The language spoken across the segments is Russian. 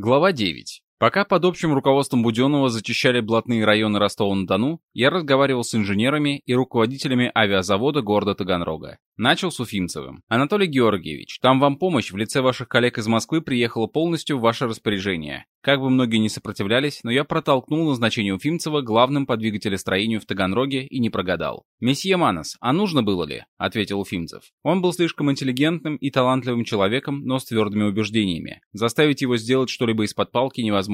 Глава 9. Пока под общим руководством Буденного зачищали блатные районы Ростова-на-Дону, я разговаривал с инженерами и руководителями авиазавода города Таганрога. Начал с Уфимцевым. «Анатолий Георгиевич, там вам помощь в лице ваших коллег из Москвы приехала полностью в ваше распоряжение. Как бы многие не сопротивлялись, но я протолкнул назначение Уфимцева главным по двигателестроению в Таганроге и не прогадал. «Месье Манос, а нужно было ли?» — ответил Уфимцев. Он был слишком интеллигентным и талантливым человеком, но с твердыми убеждениями. Заставить его сделать что-либо из-под палки невозможно.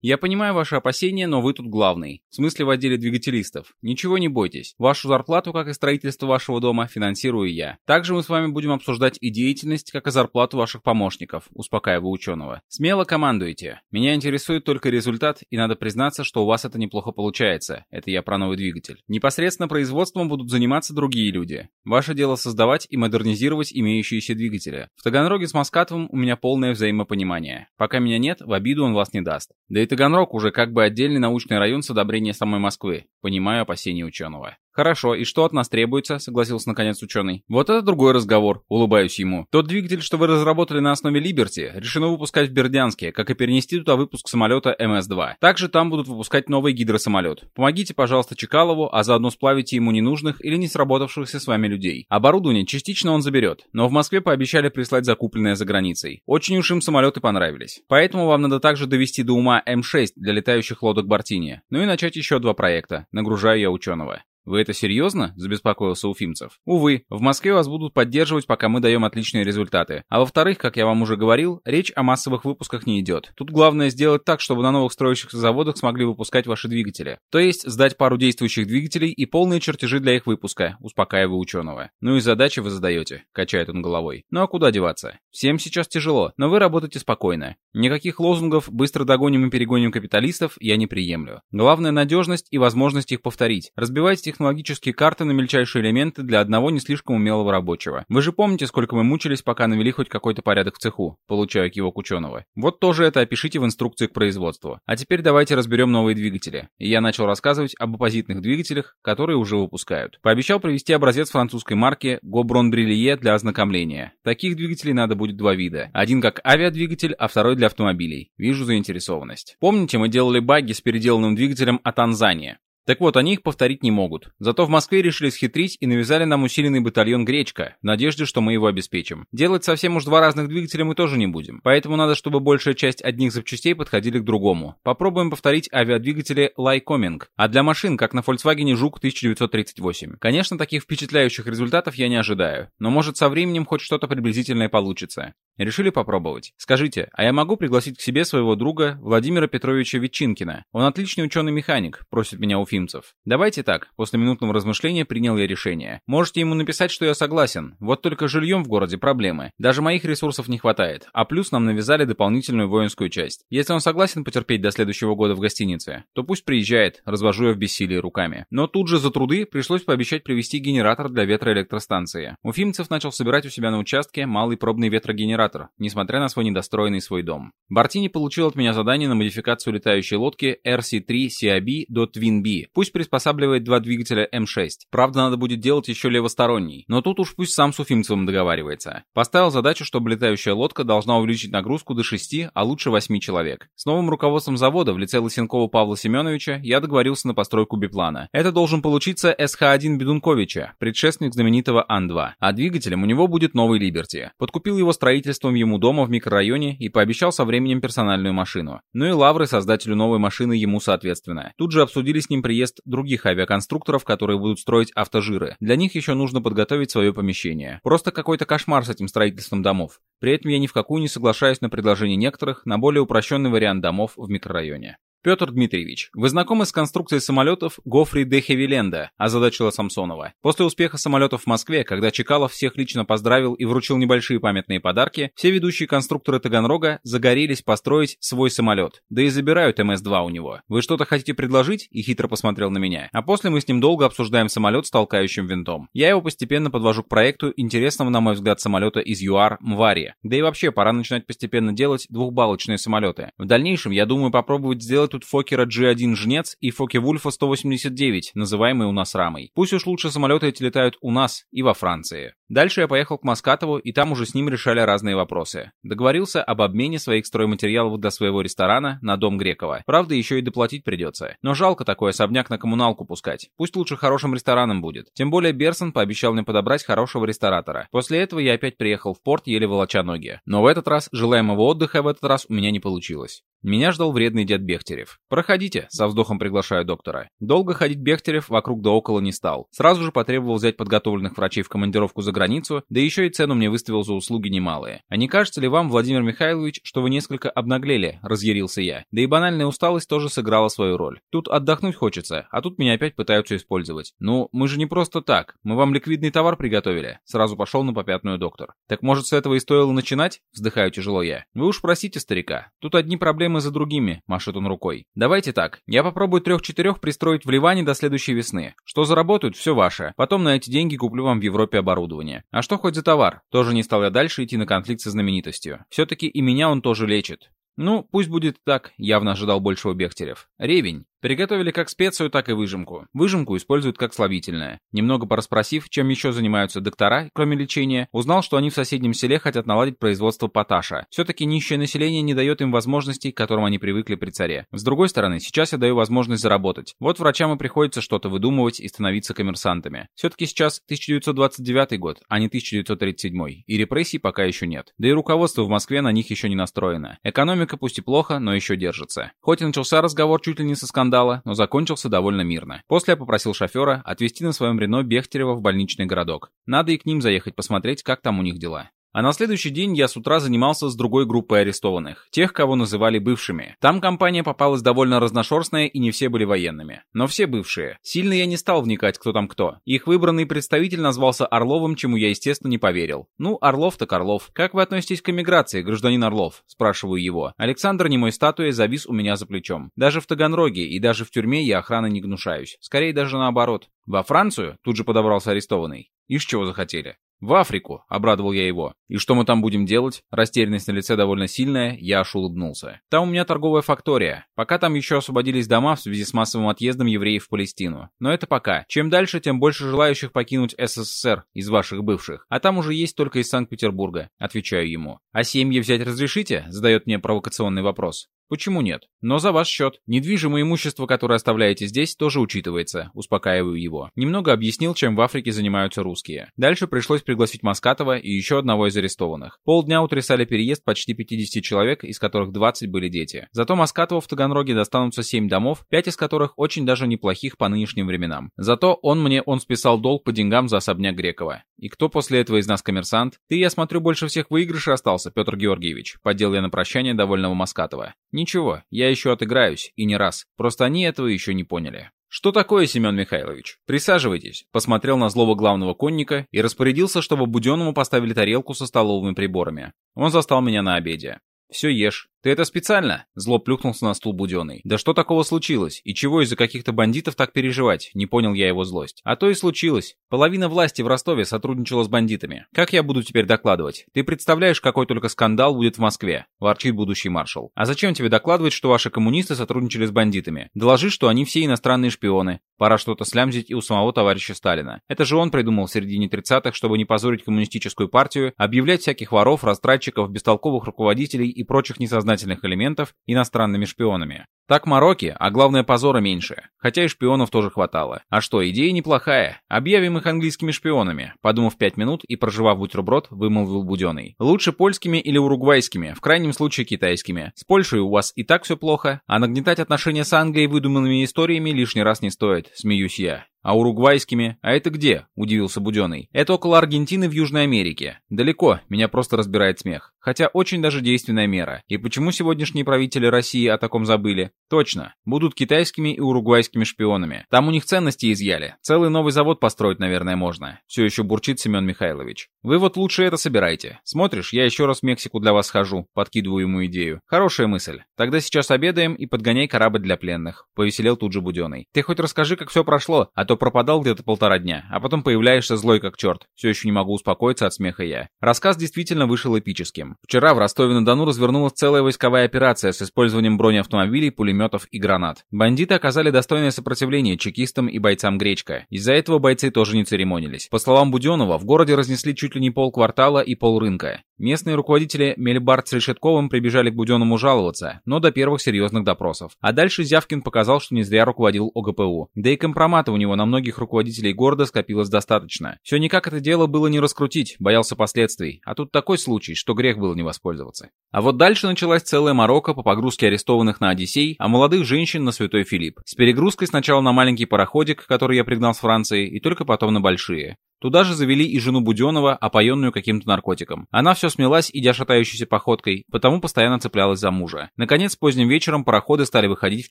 «Я понимаю ваши опасения, но вы тут главный. В смысле в отделе двигателистов. Ничего не бойтесь. Вашу зарплату, как и строительство вашего дома, финансирую я. Также мы с вами будем обсуждать и деятельность, как и зарплату ваших помощников, успокаивая ученого. Смело командуйте. Меня интересует только результат, и надо признаться, что у вас это неплохо получается. Это я про новый двигатель. Непосредственно производством будут заниматься другие люди. Ваше дело создавать и модернизировать имеющиеся двигатели. В Таганроге с Маскатовым у меня полное взаимопонимание. Пока меня нет, в обиду он вас не даст. Да и Таганрог уже как бы отдельный научный район с одобрения самой Москвы. Понимаю опасения ученого. «Хорошо, и что от нас требуется?» — согласился наконец ученый. «Вот это другой разговор», — улыбаюсь ему. «Тот двигатель, что вы разработали на основе Либерти, решено выпускать в Бердянске, как и перенести туда выпуск самолета МС-2. Также там будут выпускать новый гидросамолет. Помогите, пожалуйста, Чекалову, а заодно сплавите ему ненужных или не сработавшихся с вами людей. Оборудование частично он заберет, но в Москве пообещали прислать закупленное за границей. Очень уж им самолеты понравились. Поэтому вам надо также довести до ума М6 для летающих лодок Бартини. Ну и начать еще два проекта. Нагружаю я ученого. «Вы это серьезно?» – забеспокоился Уфимцев. «Увы, в Москве вас будут поддерживать, пока мы даем отличные результаты. А во-вторых, как я вам уже говорил, речь о массовых выпусках не идет. Тут главное сделать так, чтобы на новых строящихся заводах смогли выпускать ваши двигатели. То есть сдать пару действующих двигателей и полные чертежи для их выпуска», – успокаивая ученого. «Ну и задачи вы задаете», – качает он головой. «Ну а куда деваться? Всем сейчас тяжело, но вы работаете спокойно. Никаких лозунгов «быстро догоним и перегоним капиталистов» я не приемлю. Главное надежность и возможность их повторить. Разбивайте технологические карты на мельчайшие элементы для одного не слишком умелого рабочего. Вы же помните, сколько мы мучились, пока навели хоть какой-то порядок в цеху? Получаю кивок ученого. Вот тоже это опишите в инструкции к производству. А теперь давайте разберем новые двигатели. И я начал рассказывать об оппозитных двигателях, которые уже выпускают. Пообещал привести образец французской марки Gobron Brillier для ознакомления. Таких двигателей надо будет два вида. Один как авиадвигатель, а второй для автомобилей. Вижу заинтересованность. Помните, мы делали баги с переделанным двигателем от Танзания? Так вот, они их повторить не могут. Зато в Москве решили схитрить и навязали нам усиленный батальон «Гречка», в надежде, что мы его обеспечим. Делать совсем уж два разных двигателя мы тоже не будем. Поэтому надо, чтобы большая часть одних запчастей подходили к другому. Попробуем повторить авиадвигатели Lycoming, а для машин, как на Volkswagen Жук 1938. Конечно, таких впечатляющих результатов я не ожидаю, но может со временем хоть что-то приблизительное получится. Решили попробовать. Скажите, а я могу пригласить к себе своего друга Владимира Петровича Ветчинкина? Он отличный ученый-механик, просит меня Уфим уфимцев. Давайте так, после минутного размышления принял я решение. Можете ему написать, что я согласен. Вот только жильем в городе проблемы. Даже моих ресурсов не хватает. А плюс нам навязали дополнительную воинскую часть. Если он согласен потерпеть до следующего года в гостинице, то пусть приезжает, развожу я в бессилии руками. Но тут же за труды пришлось пообещать привезти генератор для ветроэлектростанции. Уфимцев начал собирать у себя на участке малый пробный ветрогенератор, несмотря на свой недостроенный свой дом. Бартини получил от меня задание на модификацию летающей лодки RC-3 CAB до Twin B, Пусть приспосабливает два двигателя М6. Правда, надо будет делать еще левосторонний. Но тут уж пусть сам с Уфимцевым договаривается. Поставил задачу, чтобы летающая лодка должна увеличить нагрузку до 6, а лучше 8 человек. С новым руководством завода в лице Лысенкова Павла Семеновича я договорился на постройку биплана. Это должен получиться СХ-1 Бедунковича, предшественник знаменитого Ан-2. А двигателем у него будет новый Либерти. Подкупил его строительством ему дома в микрорайоне и пообещал со временем персональную машину. Ну и лавры создателю новой машины ему соответственно. Тут же обсудили с ним приезд других авиаконструкторов, которые будут строить автожиры. Для них еще нужно подготовить свое помещение. Просто какой-то кошмар с этим строительством домов. При этом я ни в какую не соглашаюсь на предложение некоторых на более упрощенный вариант домов в микрорайоне. Петр Дмитриевич, вы знакомы с конструкцией самолетов Гофри де Хевиленда, озадачила Самсонова. После успеха самолетов в Москве, когда Чекалов всех лично поздравил и вручил небольшие памятные подарки, все ведущие конструкторы Таганрога загорелись построить свой самолет. Да и забирают МС-2 у него. Вы что-то хотите предложить? И хитро посмотрел на меня. А после мы с ним долго обсуждаем самолет с толкающим винтом. Я его постепенно подвожу к проекту интересного, на мой взгляд, самолета из ЮАР Мвари. Да и вообще, пора начинать постепенно делать двухбалочные самолеты. В дальнейшем, я думаю попробовать сделать тут Фокера G1 Жнец и Фоке-Вульфа 189, называемый у нас рамой. Пусть уж лучше самолеты эти летают у нас и во Франции. Дальше я поехал к Маскатову, и там уже с ним решали разные вопросы. Договорился об обмене своих стройматериалов до своего ресторана на дом Грекова. Правда, еще и доплатить придется. Но жалко такой особняк на коммуналку пускать. Пусть лучше хорошим рестораном будет. Тем более Берсон пообещал мне подобрать хорошего ресторатора. После этого я опять приехал в порт, еле волоча ноги. Но в этот раз, желаемого отдыха в этот раз у меня не получилось. Меня ждал вредный дед Бехтерев. «Проходите», — со вздохом приглашаю доктора. Долго ходить Бехтерев вокруг да около не стал. Сразу же потребовал взять подготовленных врачей в командировку за границу, да еще и цену мне выставил за услуги немалые. «А не кажется ли вам, Владимир Михайлович, что вы несколько обнаглели?» — разъярился я. Да и банальная усталость тоже сыграла свою роль. Тут отдохнуть хочется, а тут меня опять пытаются использовать. «Ну, мы же не просто так. Мы вам ликвидный товар приготовили». Сразу пошел на попятную доктор. «Так может с этого и стоило начинать?» — вздыхаю тяжело я. «Вы уж просите старика. Тут одни проблемы проблемы за другими», — машет он рукой. «Давайте так. Я попробую трех-четырех пристроить в Ливане до следующей весны. Что заработают, все ваше. Потом на эти деньги куплю вам в Европе оборудование. А что хоть за товар? Тоже не стал я дальше идти на конфликт со знаменитостью. Все-таки и меня он тоже лечит. «Ну, пусть будет так», — явно ожидал большего Бехтерев. «Ревень. Приготовили как специю, так и выжимку. Выжимку используют как слабительное. Немного порасспросив, чем еще занимаются доктора, кроме лечения, узнал, что они в соседнем селе хотят наладить производство поташа. Все-таки нищее население не дает им возможностей, к которым они привыкли при царе. С другой стороны, сейчас я даю возможность заработать. Вот врачам и приходится что-то выдумывать и становиться коммерсантами. Все-таки сейчас 1929 год, а не 1937, и репрессий пока еще нет. Да и руководство в Москве на них еще не настроено. Экономика пусть и плохо, но еще держится. Хоть и начался разговор чуть ли не со скандалом, скандала, но закончился довольно мирно. После я попросил шофера отвезти на своем Рено Бехтерева в больничный городок. Надо и к ним заехать посмотреть, как там у них дела. А на следующий день я с утра занимался с другой группой арестованных, тех, кого называли бывшими. Там компания попалась довольно разношерстная и не все были военными. Но все бывшие. Сильно я не стал вникать, кто там кто. Их выбранный представитель назвался Орловым, чему я, естественно, не поверил. Ну, Орлов так Орлов. Как вы относитесь к эмиграции, гражданин Орлов? Спрашиваю его. Александр немой статуей завис у меня за плечом. Даже в Таганроге и даже в тюрьме я охраны не гнушаюсь. Скорее даже наоборот. Во Францию? Тут же подобрался арестованный. Ишь чего захотели. «В Африку!» — обрадовал я его. «И что мы там будем делать?» Растерянность на лице довольно сильная, я аж улыбнулся. «Там у меня торговая фактория. Пока там еще освободились дома в связи с массовым отъездом евреев в Палестину. Но это пока. Чем дальше, тем больше желающих покинуть СССР из ваших бывших. А там уже есть только из Санкт-Петербурга», — отвечаю ему. «А семьи взять разрешите?» — задает мне провокационный вопрос. Почему нет? Но за ваш счет. Недвижимое имущество, которое оставляете здесь, тоже учитывается. Успокаиваю его. Немного объяснил, чем в Африке занимаются русские. Дальше пришлось пригласить Маскатова и еще одного из арестованных. Полдня утрясали переезд почти 50 человек, из которых 20 были дети. Зато Маскатову в Таганроге достанутся 7 домов, 5 из которых очень даже неплохих по нынешним временам. Зато он мне он списал долг по деньгам за особняк Грекова. И кто после этого из нас коммерсант? Ты, я смотрю, больше всех выигрышей остался, Петр Георгиевич. Поддел я на прощание довольного Маскатова. Ничего, я еще отыграюсь, и не раз. Просто они этого еще не поняли. «Что такое, Семен Михайлович? Присаживайтесь», — посмотрел на злого главного конника и распорядился, чтобы Буденному поставили тарелку со столовыми приборами. Он застал меня на обеде. «Все ешь. Ты это специально?» Зло плюхнулся на стул Буденный. «Да что такого случилось? И чего из-за каких-то бандитов так переживать?» Не понял я его злость. «А то и случилось. Половина власти в Ростове сотрудничала с бандитами. Как я буду теперь докладывать? Ты представляешь, какой только скандал будет в Москве?» Ворчит будущий маршал. «А зачем тебе докладывать, что ваши коммунисты сотрудничали с бандитами? Доложи, что они все иностранные шпионы. Пора что-то слямзить и у самого товарища Сталина. Это же он придумал в середине 30-х, чтобы не позорить коммунистическую партию, объявлять всяких воров, растратчиков, бестолковых руководителей и прочих несознательных элементов иностранными шпионами. Так мороки, а главное позора меньше. Хотя и шпионов тоже хватало. А что, идея неплохая. Объявим их английскими шпионами. Подумав пять минут и проживав бутерброд, вымолвил Буденный. Лучше польскими или уругвайскими, в крайнем случае китайскими. С Польшей у вас и так все плохо, а нагнетать отношения с Англией выдуманными историями лишний раз не стоит, смеюсь я. «А уругвайскими? А это где?» – удивился Буденный. «Это около Аргентины в Южной Америке. Далеко, меня просто разбирает смех. Хотя очень даже действенная мера. И почему сегодняшние правители России о таком забыли? Точно, будут китайскими и уругвайскими шпионами. Там у них ценности изъяли. Целый новый завод построить, наверное, можно. Все еще бурчит Семен Михайлович. Вы вот лучше это собирайте. Смотришь, я еще раз в Мексику для вас схожу. Подкидываю ему идею. Хорошая мысль. Тогда сейчас обедаем и подгоняй корабль для пленных. Повеселел тут же Буденный. Ты хоть расскажи, как все прошло, а то пропадал где-то полтора дня, а потом появляешься злой как черт. Все еще не могу успокоиться от смеха я. Рассказ действительно вышел эпическим. Оружием. Вчера в Ростове-на-Дону развернулась целая войсковая операция с использованием бронеавтомобилей, пулеметов и гранат. Бандиты оказали достойное сопротивление чекистам и бойцам Гречка. Из-за этого бойцы тоже не церемонились. По словам Буденова, в городе разнесли чуть ли не полквартала и полрынка. Местные руководители Мельбард с Решетковым прибежали к Буденному жаловаться, но до первых серьезных допросов. А дальше Зявкин показал, что не зря руководил ОГПУ. Да и компромата у него на многих руководителей города скопилось достаточно. Все никак это дело было не раскрутить, боялся последствий. А тут такой случай, что грех было не воспользоваться. А вот дальше началась целая морока по погрузке арестованных на Одиссей, а молодых женщин на Святой Филипп. С перегрузкой сначала на маленький пароходик, который я пригнал с Франции, и только потом на большие. Туда же завели и жену Буденова, опоенную каким-то наркотиком. Она все смелась, идя шатающейся походкой, потому постоянно цеплялась за мужа. Наконец, поздним вечером пароходы стали выходить в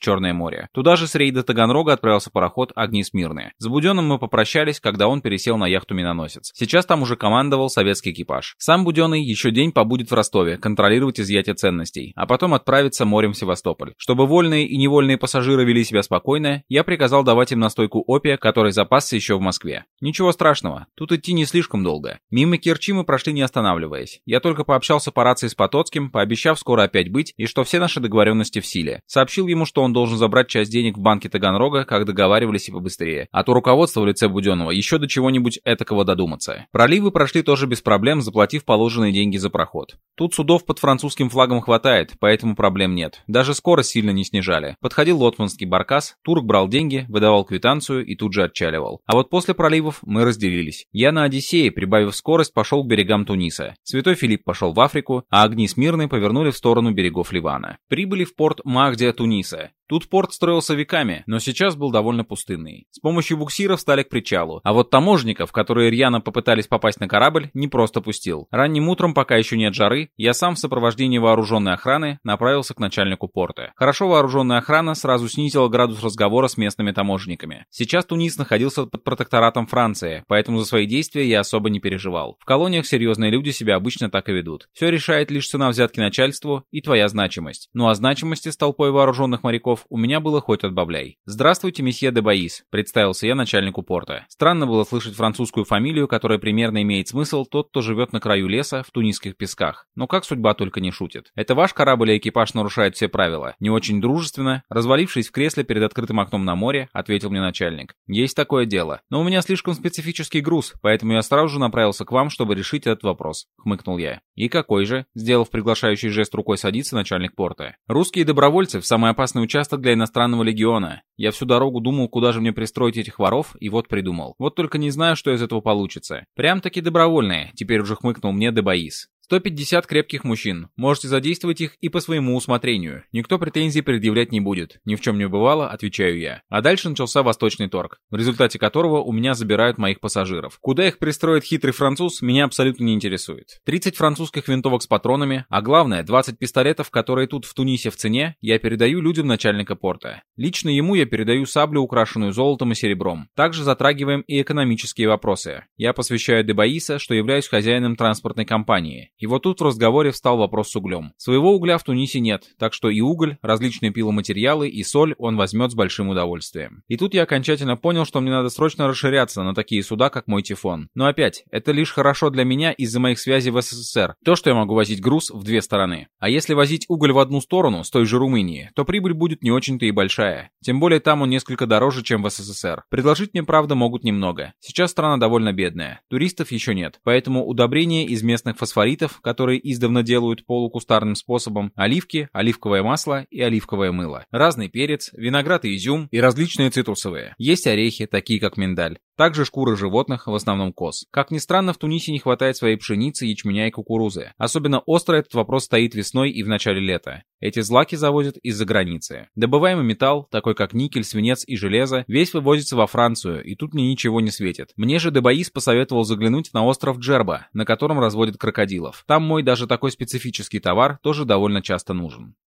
Черное море. Туда же с рейда Таганрога отправился пароход «Огни Смирные». С Буденным мы попрощались, когда он пересел на яхту «Миноносец». Сейчас там уже командовал советский экипаж. Сам Буденный еще день побудет в Ростове, контролировать изъятие ценностей, а потом отправиться морем в Севастополь. Чтобы вольные и невольные пассажиры вели себя спокойно, я приказал давать им настойку опия, который запасся еще в Москве. Ничего страшного, Тут идти не слишком долго. Мимо Керчи мы прошли не останавливаясь. Я только пообщался по рации с Потоцким, пообещав скоро опять быть, и что все наши договоренности в силе. Сообщил ему, что он должен забрать часть денег в банке Таганрога, как договаривались и побыстрее. А то руководство в лице Буденного еще до чего-нибудь этакого додуматься. Проливы прошли тоже без проблем, заплатив положенные деньги за проход. Тут судов под французским флагом хватает, поэтому проблем нет. Даже скорость сильно не снижали. Подходил лотманский баркас, турк брал деньги, выдавал квитанцию и тут же отчаливал. А вот после проливов мы разделились разделились. Я на Одиссее, прибавив скорость, пошел к берегам Туниса. Святой Филипп пошел в Африку, а огни Смирны повернули в сторону берегов Ливана. Прибыли в порт Махдия Туниса. Тут порт строился веками, но сейчас был довольно пустынный. С помощью буксиров стали к причалу. А вот таможников, которые рьяно попытались попасть на корабль, не просто пустил. Ранним утром, пока еще нет жары, я сам в сопровождении вооруженной охраны направился к начальнику порта. Хорошо вооруженная охрана сразу снизила градус разговора с местными таможенниками. Сейчас Тунис находился под протекторатом Франции, поэтому за свои действия я особо не переживал. В колониях серьезные люди себя обычно так и ведут. Все решает лишь цена взятки начальству и твоя значимость. Ну а значимости с толпой вооруженных моряков у меня было хоть отбавляй. «Здравствуйте, месье де Баис», — представился я начальнику порта. Странно было слышать французскую фамилию, которая примерно имеет смысл тот, кто живет на краю леса в тунисских песках. Но как судьба только не шутит. Это ваш корабль и экипаж нарушают все правила. Не очень дружественно, развалившись в кресле перед открытым окном на море, ответил мне начальник. Есть такое дело. Но у меня слишком специфический груз, поэтому я сразу же направился к вам, чтобы решить этот вопрос. Хмыкнул я. И какой же? Сделав приглашающий жест рукой садиться начальник порта. Русские добровольцы в самый опасный участок участок для иностранного легиона. Я всю дорогу думал, куда же мне пристроить этих воров, и вот придумал. Вот только не знаю, что из этого получится. Прям-таки добровольные, теперь уже хмыкнул мне Дебаис. 150 крепких мужчин. Можете задействовать их и по своему усмотрению. Никто претензий предъявлять не будет. Ни в чем не бывало, отвечаю я. А дальше начался восточный торг, в результате которого у меня забирают моих пассажиров. Куда их пристроит хитрый француз, меня абсолютно не интересует. 30 французских винтовок с патронами, а главное, 20 пистолетов, которые тут в Тунисе в цене, я передаю людям начальника порта. Лично ему я передаю саблю, украшенную золотом и серебром. Также затрагиваем и экономические вопросы. Я посвящаю Дебаиса, что являюсь хозяином транспортной компании. И вот тут в разговоре встал вопрос с углем. Своего угля в Тунисе нет, так что и уголь, различные пиломатериалы и соль он возьмет с большим удовольствием. И тут я окончательно понял, что мне надо срочно расширяться на такие суда, как мой Тифон. Но опять, это лишь хорошо для меня из-за моих связей в СССР. То, что я могу возить груз в две стороны. А если возить уголь в одну сторону, с той же Румынии, то прибыль будет не очень-то и большая. Тем более там он несколько дороже, чем в СССР. Предложить мне, правда, могут немного. Сейчас страна довольно бедная. Туристов еще нет. Поэтому удобрения из местных фосфоритов продуктов, которые издавна делают полукустарным способом, оливки, оливковое масло и оливковое мыло. Разный перец, виноград и изюм и различные цитрусовые. Есть орехи, такие как миндаль. Также шкуры животных, в основном коз. Как ни странно, в Тунисе не хватает своей пшеницы, ячменя и кукурузы. Особенно остро этот вопрос стоит весной и в начале лета. Эти злаки завозят из-за границы. Добываемый металл, такой как никель, свинец и железо, весь вывозится во Францию, и тут мне ничего не светит. Мне же Дебаис посоветовал заглянуть на остров Джерба, на котором разводят крокодилов. Там мой даже такой специфический товар тоже довольно часто нужен.